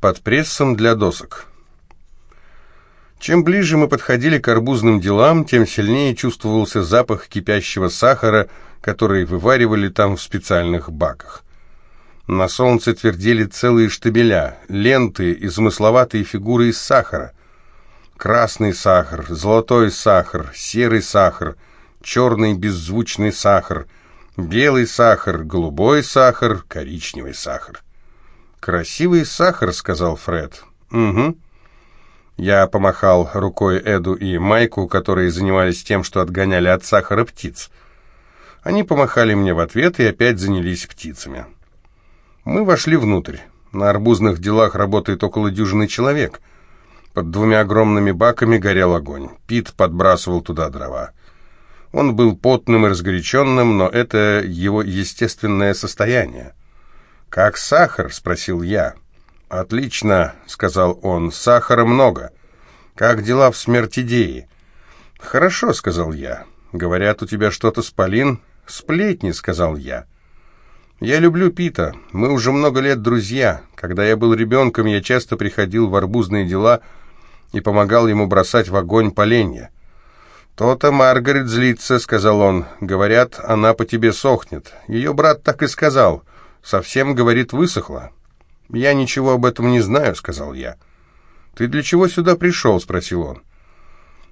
под прессом для досок. Чем ближе мы подходили к арбузным делам, тем сильнее чувствовался запах кипящего сахара, который вываривали там в специальных баках. На солнце твердели целые штабеля, ленты и замысловатые фигуры из сахара. Красный сахар, золотой сахар, серый сахар, черный беззвучный сахар, белый сахар, голубой сахар, коричневый сахар. «Красивый сахар», — сказал Фред. «Угу». Я помахал рукой Эду и Майку, которые занимались тем, что отгоняли от сахара птиц. Они помахали мне в ответ и опять занялись птицами. Мы вошли внутрь. На арбузных делах работает около дюжины человек. Под двумя огромными баками горел огонь. Пит подбрасывал туда дрова. Он был потным и разгоряченным, но это его естественное состояние. «Как сахар?» — спросил я. «Отлично», — сказал он, — «сахара много. Как дела в смертидеи?» «Хорошо», — сказал я. «Говорят, у тебя что-то с Полин?» «Сплетни», — сказал я. Я люблю Пита. Мы уже много лет друзья. Когда я был ребенком, я часто приходил в арбузные дела и помогал ему бросать в огонь поленья. «То-то Маргарет злится», — сказал он. «Говорят, она по тебе сохнет. Ее брат так и сказал. Совсем, говорит, высохла». «Я ничего об этом не знаю», — сказал я. «Ты для чего сюда пришел?» — спросил он.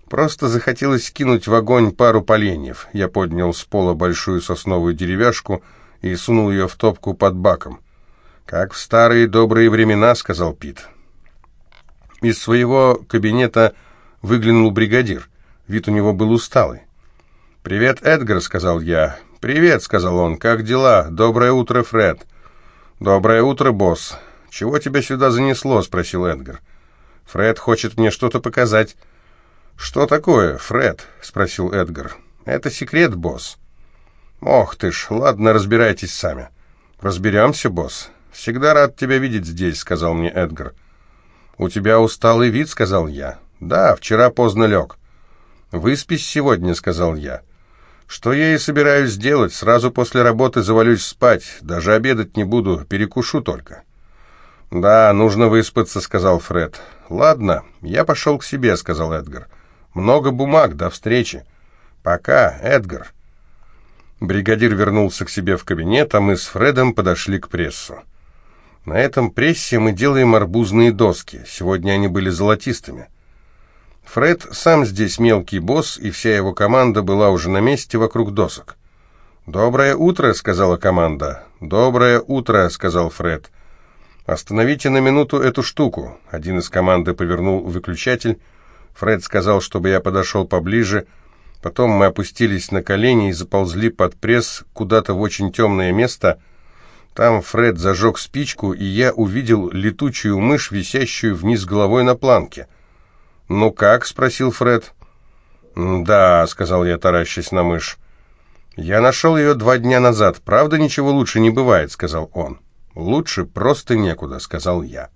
«Просто захотелось кинуть в огонь пару поленьев». Я поднял с пола большую сосновую деревяшку — и сунул ее в топку под баком. «Как в старые добрые времена», — сказал Пит. Из своего кабинета выглянул бригадир. Вид у него был усталый. «Привет, Эдгар», — сказал я. «Привет», — сказал он. «Как дела? Доброе утро, Фред». «Доброе утро, босс. Чего тебя сюда занесло?» — спросил Эдгар. «Фред хочет мне что-то показать». «Что такое, Фред?» — спросил Эдгар. «Это секрет, босс». «Ох ты ж, ладно, разбирайтесь сами». «Разберемся, босс. Всегда рад тебя видеть здесь», — сказал мне Эдгар. «У тебя усталый вид», — сказал я. «Да, вчера поздно лег». «Выспись сегодня», — сказал я. «Что я и собираюсь делать. Сразу после работы завалюсь спать. Даже обедать не буду, перекушу только». «Да, нужно выспаться», — сказал Фред. «Ладно, я пошел к себе», — сказал Эдгар. «Много бумаг, до встречи». «Пока, Эдгар». Бригадир вернулся к себе в кабинет, а мы с Фредом подошли к прессу. На этом прессе мы делаем арбузные доски. Сегодня они были золотистыми. Фред сам здесь мелкий босс, и вся его команда была уже на месте вокруг досок. «Доброе утро», — сказала команда. «Доброе утро», — сказал Фред. «Остановите на минуту эту штуку». Один из команды повернул выключатель. Фред сказал, чтобы я подошел поближе, — Потом мы опустились на колени и заползли под пресс куда-то в очень темное место. Там Фред зажег спичку, и я увидел летучую мышь, висящую вниз головой на планке. «Ну как?» — спросил Фред. «Да», — сказал я, таращась на мышь. «Я нашел ее два дня назад. Правда, ничего лучше не бывает», — сказал он. «Лучше просто некуда», — сказал я.